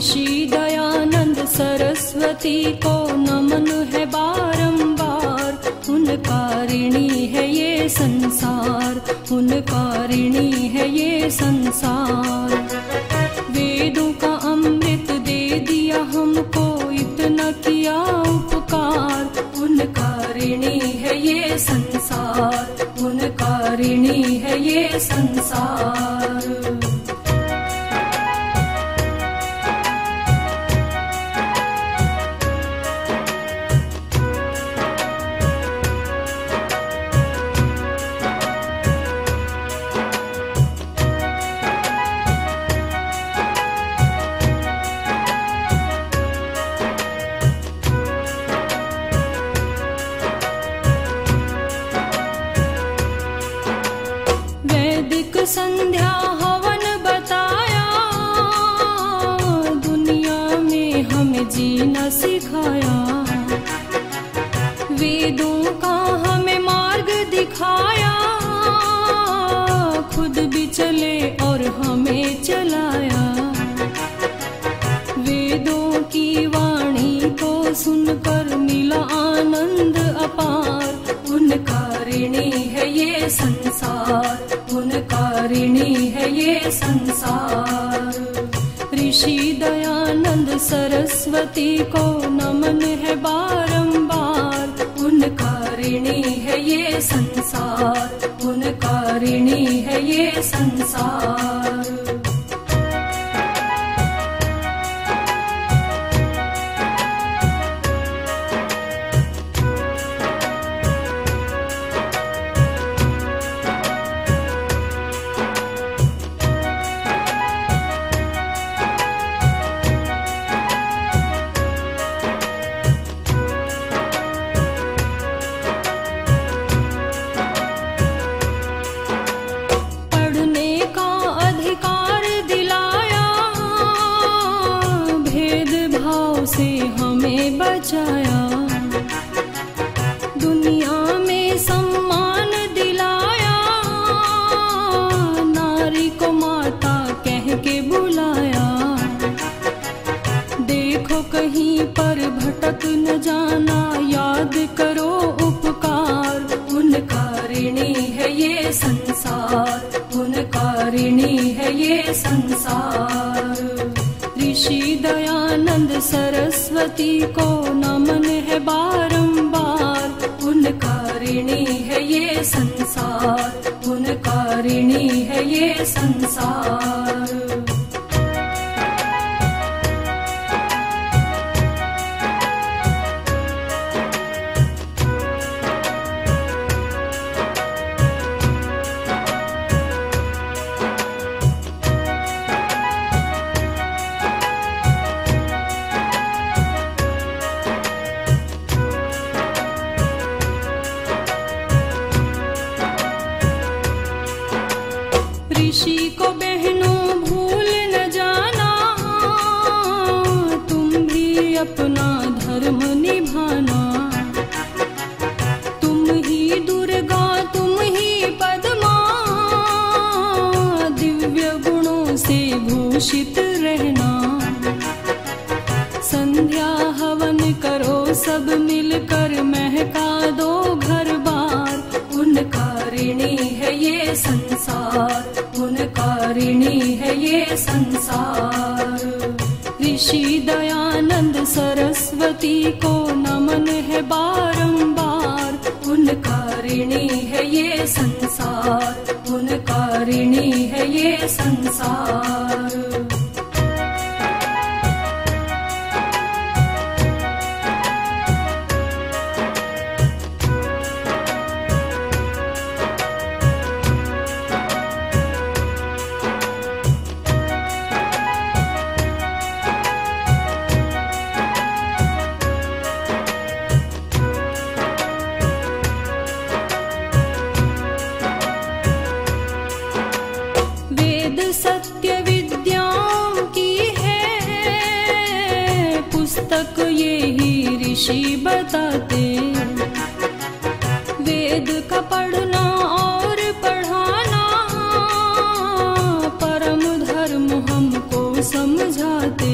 ऋषि दयानंद सरस्वती को नमन है बारंबार। उनका ऋणी है ये संसार ऋणी है ये संसार सिखाया। वेदों का हमें मार्ग दिखाया। खुद भी चले और हमें चलाया। वेदों की वाणी को सुनकर मिला आनंद अपार। उनका ऋणी है ये संसार। सरस्वती को नमन है बारंबार। उनका ऋणी है ये संसार। उनका ऋणी है ये संसार से हमें बचाया। दुनिया में सम्मान दिलाया। नारी को माता कह के बुलाया। देखो कहीं पर भटक न जाना, याद करो उपकार। उनका ऋणी है ये संसार। सरस्वती को नमन है बारंबार। उनका ऋणी ऋषि को बहनों भूल न जाना। तुम भी अपना धर्म निभाना। तुम ही दुर्गा, तुम ही पद्मा। दिव्य गुणों से भूषित रहना। संध्या हवन करो, सब मिलकर महका दो घर बार। उनका ऋणी है ये संसार। ऋणी है ये संसार। ऋषि दयानंद सरस्वती को नमन है बारंबार ऋषि बताते। वेद का पढ़ना और पढ़ाना, परम धर्म हमको समझाते।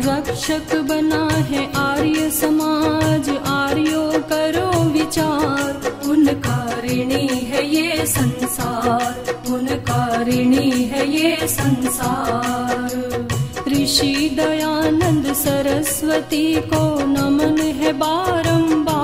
रक्षक बना है आर्य समाज, आर्यो करो विचार। उनका ऋणी है ये संसार उनका ऋणी है ये संसार। ऋषि दयानंद सरस्वती को नमन है बारंबार